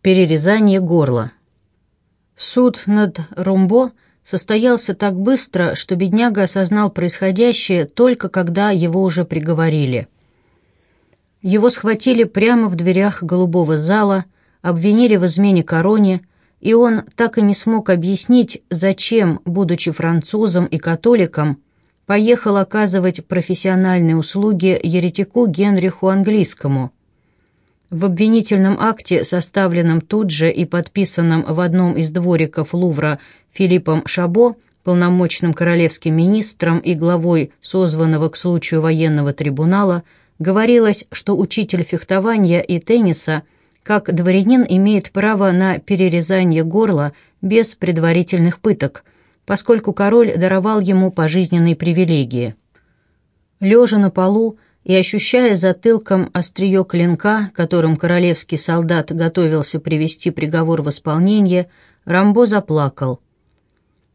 Перерезание горла. Суд над Румбо состоялся так быстро, что бедняга осознал происходящее только когда его уже приговорили. Его схватили прямо в дверях голубого зала, обвинили в измене короне, и он так и не смог объяснить, зачем, будучи французом и католиком, поехал оказывать профессиональные услуги еретику Генриху Английскому – в обвинительном акте, составленном тут же и подписанном в одном из двориков Лувра Филиппом Шабо, полномочным королевским министром и главой созванного к случаю военного трибунала, говорилось, что учитель фехтования и тенниса, как дворянин, имеет право на перерезание горла без предварительных пыток, поскольку король даровал ему пожизненные привилегии. Лежа на полу, и, ощущая затылком острие клинка, которым королевский солдат готовился привести приговор в исполнение, Рамбо заплакал.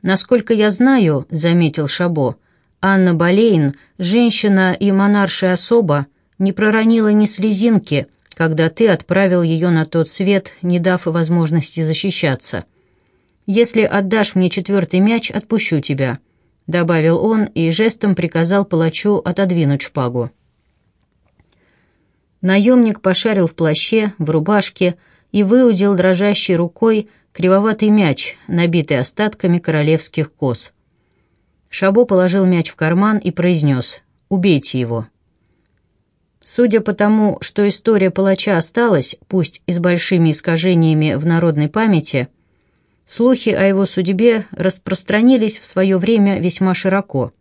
«Насколько я знаю», — заметил Шабо, — «Анна Болейн, женщина и монаршая особа, не проронила ни слезинки, когда ты отправил ее на тот свет, не дав возможности защищаться. Если отдашь мне четвертый мяч, отпущу тебя», — добавил он и жестом приказал палачу отодвинуть шпагу. Наемник пошарил в плаще, в рубашке и выудил дрожащей рукой кривоватый мяч, набитый остатками королевских коз. Шабо положил мяч в карман и произнес «Убейте его». Судя по тому, что история палача осталась, пусть и с большими искажениями в народной памяти, слухи о его судьбе распространились в свое время весьма широко.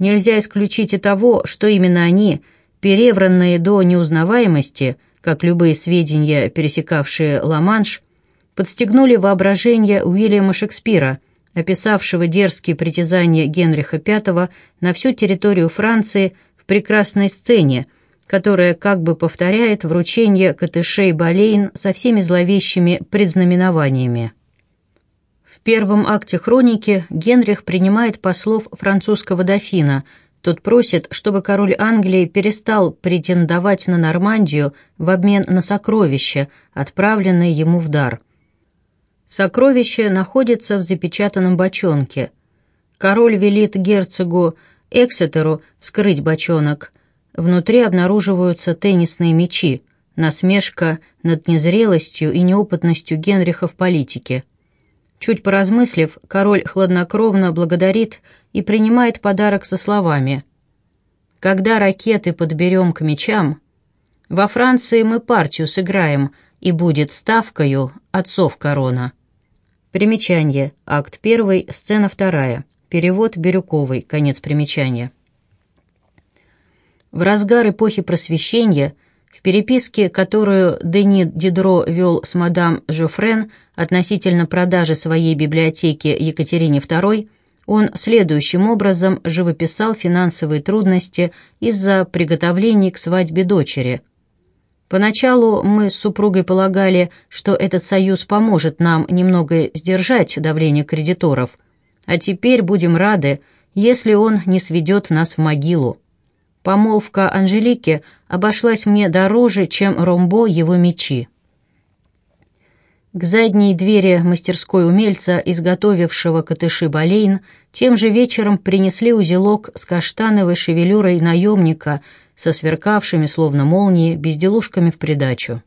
Нельзя исключить и того, что именно они – перевранные до неузнаваемости, как любые сведения, пересекавшие Ла-Манш, подстегнули воображение Уильяма Шекспира, описавшего дерзкие притязания Генриха V на всю территорию Франции в прекрасной сцене, которая как бы повторяет вручение Катышей Болейн со всеми зловещими предзнаменованиями. В первом акте хроники Генрих принимает послов французского дофина – тот просит, чтобы король Англии перестал претендовать на Нормандию в обмен на сокровища, отправленные ему в дар. Сокровище находится в запечатанном бочонке. Король велит герцогу Эксетеру вскрыть бочонок. Внутри обнаруживаются теннисные мячи, насмешка над незрелостью и неопытностью Генриха в политике. Чуть поразмыслив, король хладнокровно благодарит и принимает подарок со словами «Когда ракеты подберем к мечам, во Франции мы партию сыграем, и будет ставкою отцов корона». Примечание. Акт 1, сцена 2. Перевод Бирюковой. Конец примечания. В разгар эпохи Просвещения – в переписке, которую Дени Дидро вел с мадам Жофрен относительно продажи своей библиотеки Екатерине II, он следующим образом живописал финансовые трудности из-за приготовлений к свадьбе дочери. Поначалу мы с супругой полагали, что этот союз поможет нам немного сдержать давление кредиторов, а теперь будем рады, если он не сведет нас в могилу. Помолвка Анжелики обошлась мне дороже, чем Ромбо его мечи. К задней двери мастерской умельца, изготовившего катыши Болейн, тем же вечером принесли узелок с каштановой шевелюрой наемника со сверкавшими, словно молнии, безделушками в придачу.